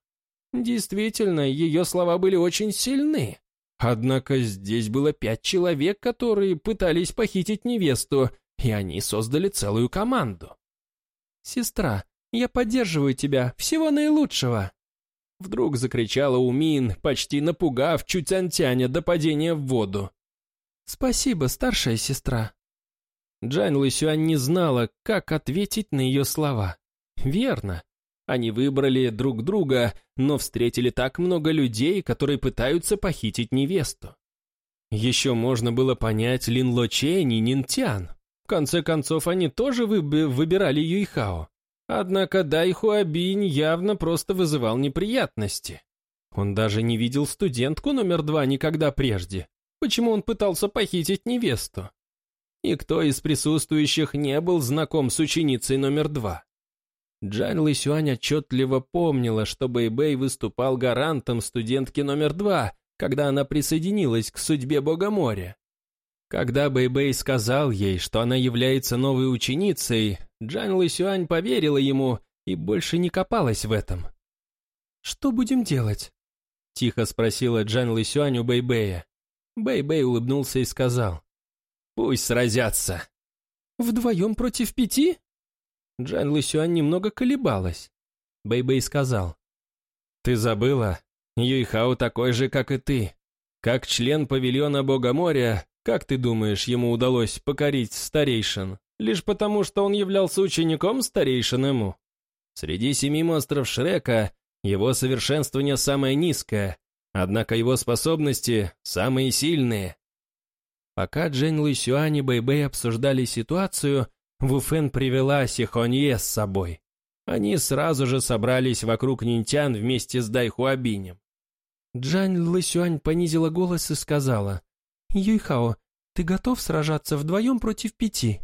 Действительно, ее слова были очень сильны. Однако здесь было пять человек, которые пытались похитить невесту, и они создали целую команду. «Сестра, я поддерживаю тебя, всего наилучшего!» Вдруг закричала Умин, почти напугав Чутянтяня до падения в воду. «Спасибо, старшая сестра», Джан Лысюань не знала, как ответить на ее слова. Верно. Они выбрали друг друга, но встретили так много людей, которые пытаются похитить невесту. Еще можно было понять Лин Ло Чэнь и Нин Тян. В конце концов, они тоже вы выбирали Юйхао. Однако Дай Хуабинь явно просто вызывал неприятности. Он даже не видел студентку номер два никогда прежде. Почему он пытался похитить невесту? Никто из присутствующих не был знаком с ученицей номер два. Джан Лысюань отчетливо помнила, что Бэйбэй выступал гарантом студентки номер два, когда она присоединилась к судьбе Бога моря. Когда Бэйбэй сказал ей, что она является новой ученицей, Джан Лэсюань поверила ему и больше не копалась в этом. «Что будем делать?» — тихо спросила Джан Лэсюань у Бэйбэя. Бэйбэй улыбнулся и сказал. Пусть сразятся. Вдвоем против пяти? Джан Лэсюань немного колебалась. Бэйбэй сказал. Ты забыла? Юйхао такой же, как и ты. Как член павильона Бога моря, как ты думаешь, ему удалось покорить старейшин? Лишь потому, что он являлся учеником старейшин ему? Среди семи монстров Шрека его совершенствование самое низкое, однако его способности самые сильные. Пока Джен Лысюань и Бэйбэй обсуждали ситуацию, Вуфен привела Сихонье с собой. Они сразу же собрались вокруг Нинтян вместе с Дайхуабинем. Джан Лысюань понизила голос и сказала, «Юйхао, ты готов сражаться вдвоем против пяти?»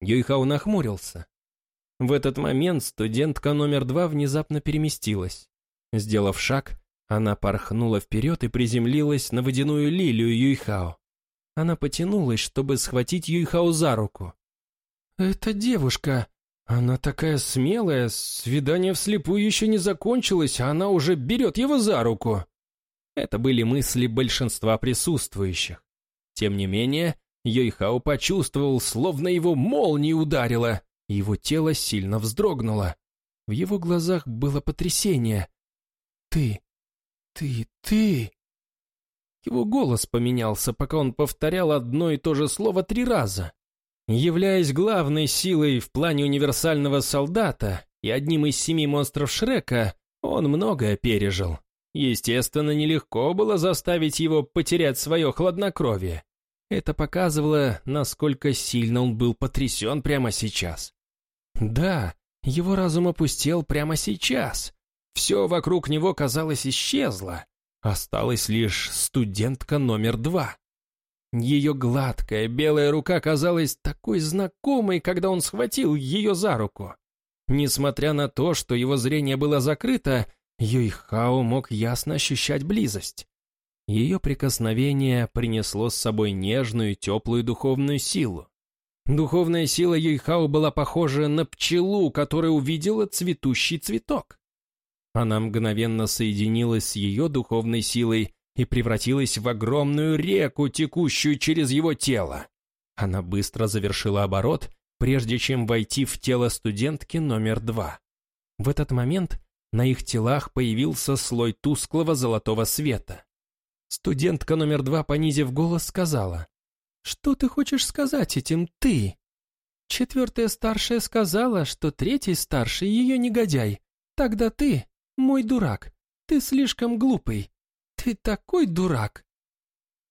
Юйхао нахмурился. В этот момент студентка номер два внезапно переместилась. Сделав шаг, она порхнула вперед и приземлилась на водяную лилию Юйхао. Она потянулась, чтобы схватить Юйхао за руку. «Это девушка. Она такая смелая, свидание вслепую еще не закончилось, а она уже берет его за руку». Это были мысли большинства присутствующих. Тем не менее, Йойхао почувствовал, словно его молнией ударило, и его тело сильно вздрогнуло. В его глазах было потрясение. «Ты, ты, ты...» Его голос поменялся, пока он повторял одно и то же слово три раза. Являясь главной силой в плане универсального солдата и одним из семи монстров Шрека, он многое пережил. Естественно, нелегко было заставить его потерять свое хладнокровие. Это показывало, насколько сильно он был потрясен прямо сейчас. Да, его разум опустел прямо сейчас. Все вокруг него, казалось, исчезло. Осталась лишь студентка номер два. Ее гладкая белая рука казалась такой знакомой, когда он схватил ее за руку. Несмотря на то, что его зрение было закрыто, Юйхао мог ясно ощущать близость. Ее прикосновение принесло с собой нежную, теплую духовную силу. Духовная сила Юйхао была похожа на пчелу, которая увидела цветущий цветок. Она мгновенно соединилась с ее духовной силой и превратилась в огромную реку, текущую через его тело. Она быстро завершила оборот, прежде чем войти в тело студентки номер два. В этот момент на их телах появился слой тусклого золотого света. Студентка номер два, понизив голос, сказала, «Что ты хочешь сказать этим ты?» Четвертая старшая сказала, что третий старший ее негодяй. Тогда ты, мой дурак, ты слишком глупый. Ты такой дурак.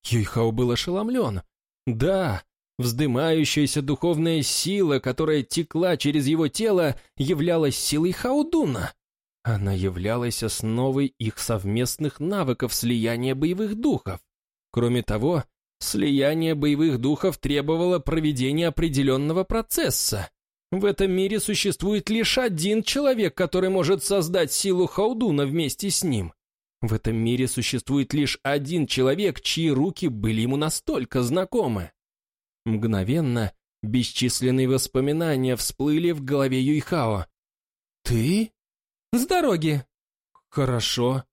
Юйхао был ошеломлен. Да, вздымающаяся духовная сила, которая текла через его тело, являлась силой Хаудуна. Она являлась основой их совместных навыков слияния боевых духов. Кроме того, слияние боевых духов требовало проведения определенного процесса. В этом мире существует лишь один человек, который может создать силу Хаудуна вместе с ним. В этом мире существует лишь один человек, чьи руки были ему настолько знакомы. Мгновенно бесчисленные воспоминания всплыли в голове Юйхао. «Ты?» «С дороги». «Хорошо».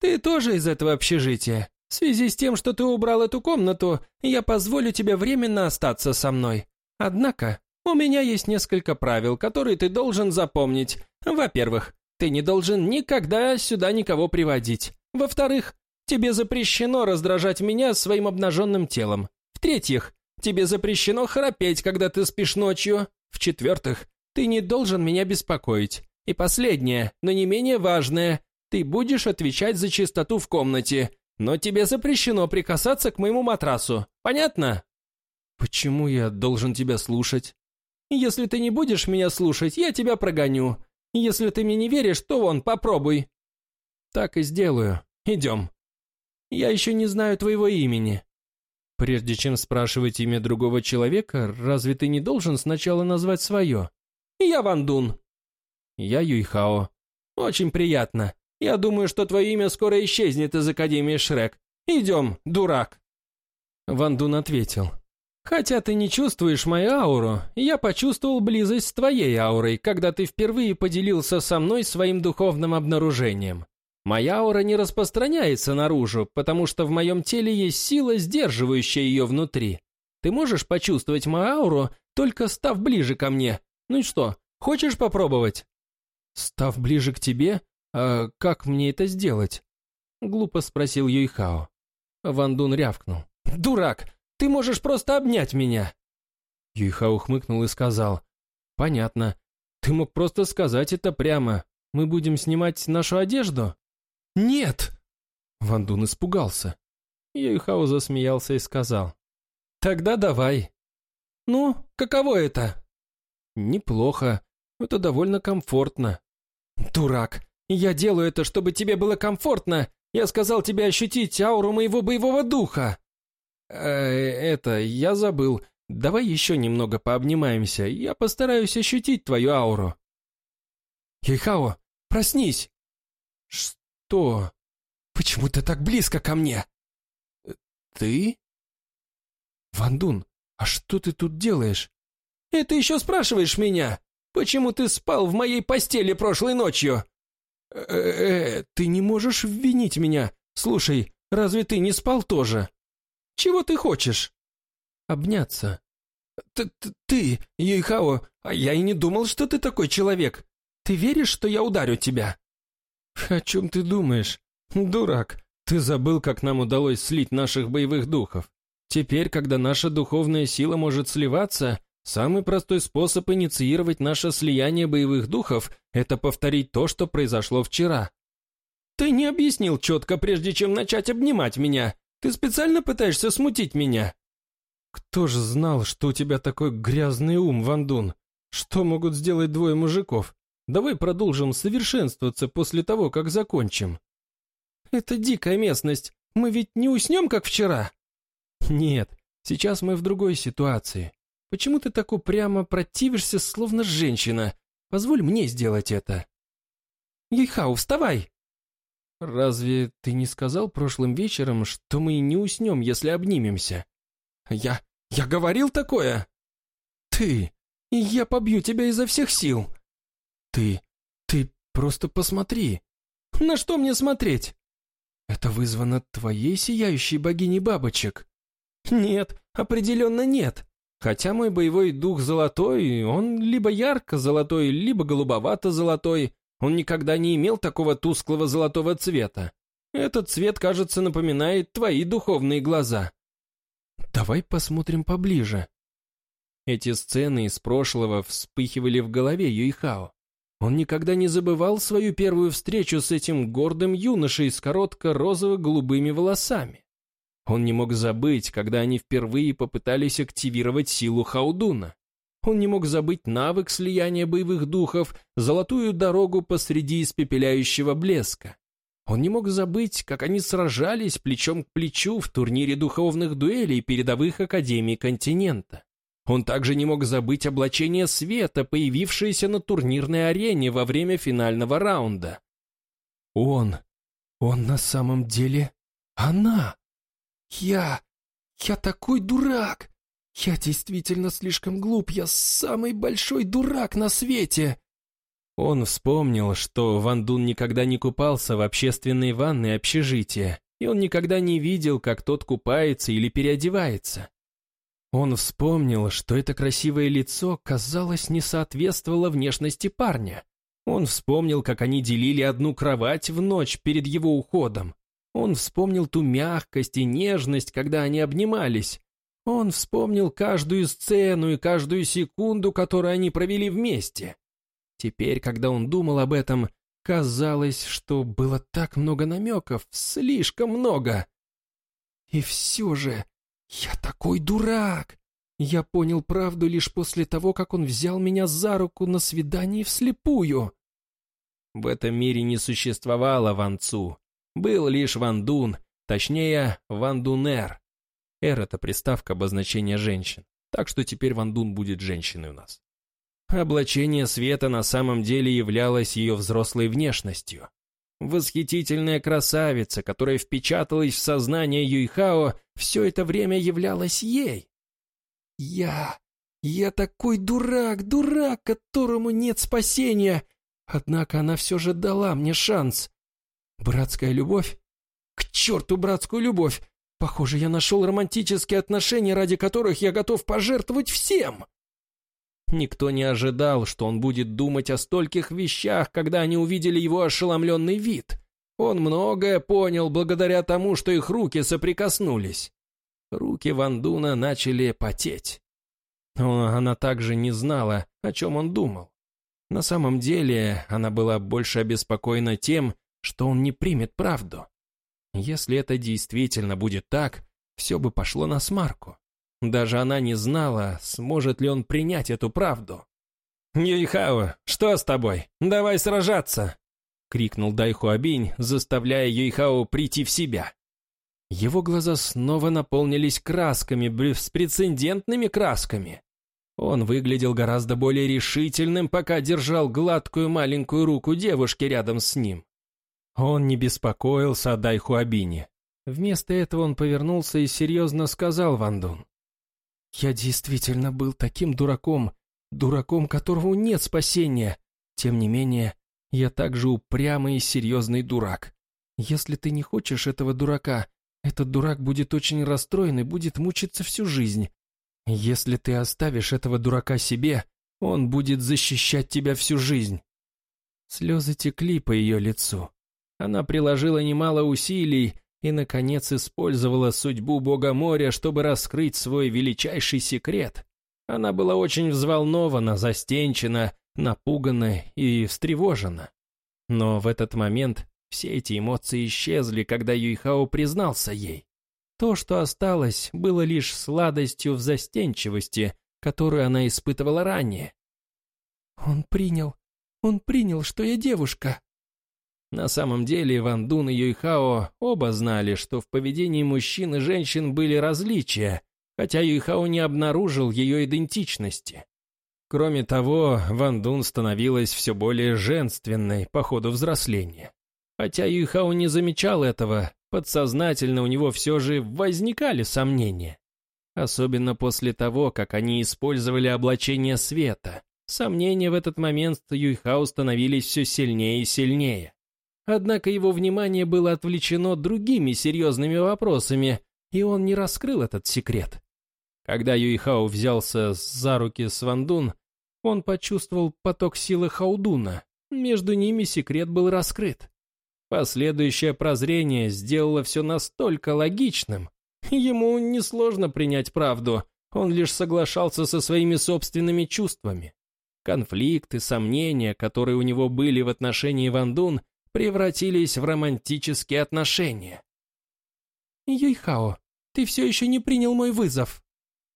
«Ты тоже из этого общежития. В связи с тем, что ты убрал эту комнату, я позволю тебе временно остаться со мной. Однако, у меня есть несколько правил, которые ты должен запомнить. Во-первых, ты не должен никогда сюда никого приводить. Во-вторых, тебе запрещено раздражать меня своим обнаженным телом. В-третьих, тебе запрещено храпеть, когда ты спишь ночью. В-четвертых, ты не должен меня беспокоить. И последнее, но не менее важное, ты будешь отвечать за чистоту в комнате, но тебе запрещено прикасаться к моему матрасу. Понятно? Почему я должен тебя слушать? Если ты не будешь меня слушать, я тебя прогоню. Если ты мне не веришь, то вон, попробуй. Так и сделаю. Идем. Я еще не знаю твоего имени. Прежде чем спрашивать имя другого человека, разве ты не должен сначала назвать свое? Я Ван Дун. Я Юйхао. Очень приятно. Я думаю, что твое имя скоро исчезнет из Академии Шрек. Идем, дурак. Ван Дун ответил. Хотя ты не чувствуешь мою ауру, я почувствовал близость с твоей аурой, когда ты впервые поделился со мной своим духовным обнаружением. Моя аура не распространяется наружу, потому что в моем теле есть сила, сдерживающая ее внутри. Ты можешь почувствовать мою ауру, только став ближе ко мне. Ну и что, хочешь попробовать? «Став ближе к тебе? А как мне это сделать?» Глупо спросил Юйхао. Ван Дун рявкнул. «Дурак! Ты можешь просто обнять меня!» Юйхао хмыкнул и сказал. «Понятно. Ты мог просто сказать это прямо. Мы будем снимать нашу одежду?» «Нет!» Ван Дун испугался. Юйхао засмеялся и сказал. «Тогда давай». «Ну, каково это?» «Неплохо. Это довольно комфортно. Дурак. Я делаю это, чтобы тебе было комфортно. Я сказал тебе ощутить ауру моего боевого духа. Э, это, я забыл. Давай еще немного пообнимаемся. Я постараюсь ощутить твою ауру. Хейхао, проснись. Что? Почему ты так близко ко мне? Ты? Вандун, а что ты тут делаешь? Это еще спрашиваешь меня? Почему ты спал в моей постели прошлой ночью?» э, -э, -э ты не можешь винить меня. Слушай, разве ты не спал тоже? Чего ты хочешь? Обняться. Ты, ты, ты Юйхао, а я и не думал, что ты такой человек. Ты веришь, что я ударю тебя? О чем ты думаешь? Дурак, ты забыл, как нам удалось слить наших боевых духов. Теперь, когда наша духовная сила может сливаться, самый простой способ инициировать наше слияние боевых духов – это повторить то, что произошло вчера. Ты не объяснил четко, прежде чем начать обнимать меня. Ты специально пытаешься смутить меня. Кто же знал, что у тебя такой грязный ум, Вандун? Что могут сделать двое мужиков? Давай продолжим совершенствоваться после того, как закончим. Это дикая местность. Мы ведь не уснем, как вчера. Нет, сейчас мы в другой ситуации. Почему ты так упрямо противишься, словно женщина? Позволь мне сделать это. Ейхау, вставай! Разве ты не сказал прошлым вечером, что мы не уснем, если обнимемся? Я... я говорил такое? Ты... я побью тебя изо всех сил. Ты... ты просто посмотри. На что мне смотреть? Это вызвано твоей сияющей богиней бабочек. Нет, определенно нет. Хотя мой боевой дух золотой, он либо ярко-золотой, либо голубовато-золотой. Он никогда не имел такого тусклого золотого цвета. Этот цвет, кажется, напоминает твои духовные глаза. Давай посмотрим поближе. Эти сцены из прошлого вспыхивали в голове Юйхао. Он никогда не забывал свою первую встречу с этим гордым юношей с коротко-розово-голубыми волосами. Он не мог забыть, когда они впервые попытались активировать силу Хаудуна. Он не мог забыть навык слияния боевых духов, золотую дорогу посреди испепеляющего блеска. Он не мог забыть, как они сражались плечом к плечу в турнире духовных дуэлей передовых академий континента. Он также не мог забыть облачение света, появившееся на турнирной арене во время финального раунда. Он, он на самом деле она. Я, я такой дурак. Я действительно слишком глуп, я самый большой дурак на свете. Он вспомнил, что Ван Дун никогда не купался в общественной ванной общежития, и он никогда не видел, как тот купается или переодевается. Он вспомнил, что это красивое лицо, казалось, не соответствовало внешности парня. Он вспомнил, как они делили одну кровать в ночь перед его уходом. Он вспомнил ту мягкость и нежность, когда они обнимались. Он вспомнил каждую сцену и каждую секунду, которую они провели вместе. Теперь, когда он думал об этом, казалось, что было так много намеков, слишком много. И все же «Я такой дурак!» Я понял правду лишь после того, как он взял меня за руку на свидании вслепую. В этом мире не существовало Ван Цу. Был лишь Ван Дун, точнее, Ван Дунер. «Эр» — это приставка обозначения женщин, так что теперь Ван Дун будет женщиной у нас. Облачение света на самом деле являлось ее взрослой внешностью. Восхитительная красавица, которая впечаталась в сознание Юйхао, все это время являлась ей. Я... я такой дурак, дурак, которому нет спасения. Однако она все же дала мне шанс. Братская любовь? К черту братскую любовь! Похоже, я нашел романтические отношения, ради которых я готов пожертвовать всем. Никто не ожидал, что он будет думать о стольких вещах, когда они увидели его ошеломленный вид. Он многое понял благодаря тому, что их руки соприкоснулись. Руки Вандуна начали потеть. Но она также не знала, о чем он думал. На самом деле, она была больше обеспокоена тем, что он не примет правду. Если это действительно будет так, все бы пошло на смарку. Даже она не знала, сможет ли он принять эту правду. «Юйхао, что с тобой? Давай сражаться!» — крикнул Дайхуабинь, заставляя Юйхао прийти в себя. Его глаза снова наполнились красками, беспрецедентными красками. Он выглядел гораздо более решительным, пока держал гладкую маленькую руку девушки рядом с ним. Он не беспокоился о Дайхуабине. Вместо этого он повернулся и серьезно сказал Вандун. Я действительно был таким дураком, дураком, которого нет спасения. Тем не менее, я также упрямый и серьезный дурак. Если ты не хочешь этого дурака, этот дурак будет очень расстроен и будет мучиться всю жизнь. Если ты оставишь этого дурака себе, он будет защищать тебя всю жизнь». Слезы текли по ее лицу. Она приложила немало усилий и, наконец, использовала судьбу Бога моря, чтобы раскрыть свой величайший секрет. Она была очень взволнована, застенчена, напугана и встревожена. Но в этот момент все эти эмоции исчезли, когда Юйхао признался ей. То, что осталось, было лишь сладостью в застенчивости, которую она испытывала ранее. «Он принял, он принял, что я девушка». На самом деле Ван Дун и Юйхао оба знали, что в поведении мужчин и женщин были различия, хотя Юйхао не обнаружил ее идентичности. Кроме того, Ван Дун становилась все более женственной по ходу взросления. Хотя Юйхао не замечал этого, подсознательно у него все же возникали сомнения. Особенно после того, как они использовали облачение света. Сомнения в этот момент Юйхао становились все сильнее и сильнее. Однако его внимание было отвлечено другими серьезными вопросами, и он не раскрыл этот секрет. Когда Юйхао взялся за руки с Вандун, он почувствовал поток силы Хаудуна. Между ними секрет был раскрыт. Последующее прозрение сделало все настолько логичным. Ему несложно принять правду, он лишь соглашался со своими собственными чувствами. Конфликты, сомнения, которые у него были в отношении Вандун, превратились в романтические отношения. «Юйхао, ты все еще не принял мой вызов».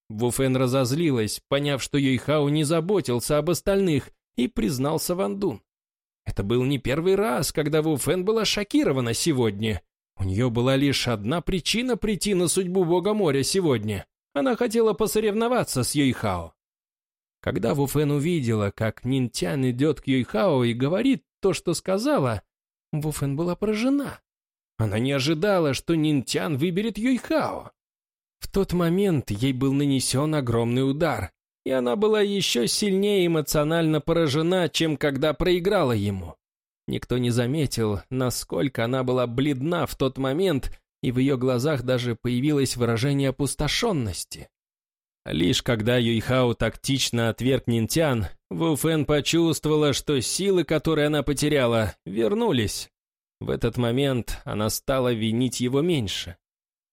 Вуфен разозлилась, поняв, что Юйхао не заботился об остальных, и признался Вандун. Это был не первый раз, когда Ву Фэн была шокирована сегодня. У нее была лишь одна причина прийти на судьбу Бога моря сегодня. Она хотела посоревноваться с Юйхао. Когда Ву Фэн увидела, как Нинтян идет к Юйхао и говорит то, что сказала, Ву Фэн была поражена. Она не ожидала, что Нинтян выберет Юйхао. В тот момент ей был нанесен огромный удар, и она была еще сильнее эмоционально поражена, чем когда проиграла ему. Никто не заметил, насколько она была бледна в тот момент, и в ее глазах даже появилось выражение опустошенности. Лишь когда Юйхао тактично отверг Нинтян, Ву Фэн почувствовала, что силы, которые она потеряла, вернулись. В этот момент она стала винить его меньше.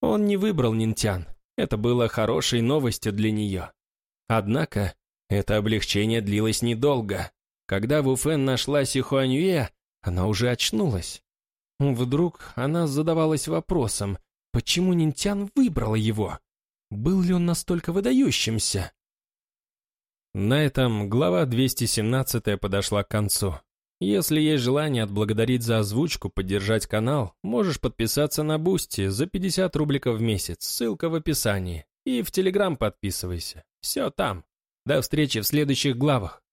Он не выбрал Нинтян. Это было хорошей новостью для нее. Однако это облегчение длилось недолго. Когда Вуфен нашла Сихуаньюэ, она уже очнулась. Вдруг она задавалась вопросом, почему Нинтян выбрала его? Был ли он настолько выдающимся? На этом глава 217 подошла к концу. Если есть желание отблагодарить за озвучку, поддержать канал, можешь подписаться на Бусти за 50 рубликов в месяц, ссылка в описании. И в Телеграм подписывайся. Все там. До встречи в следующих главах.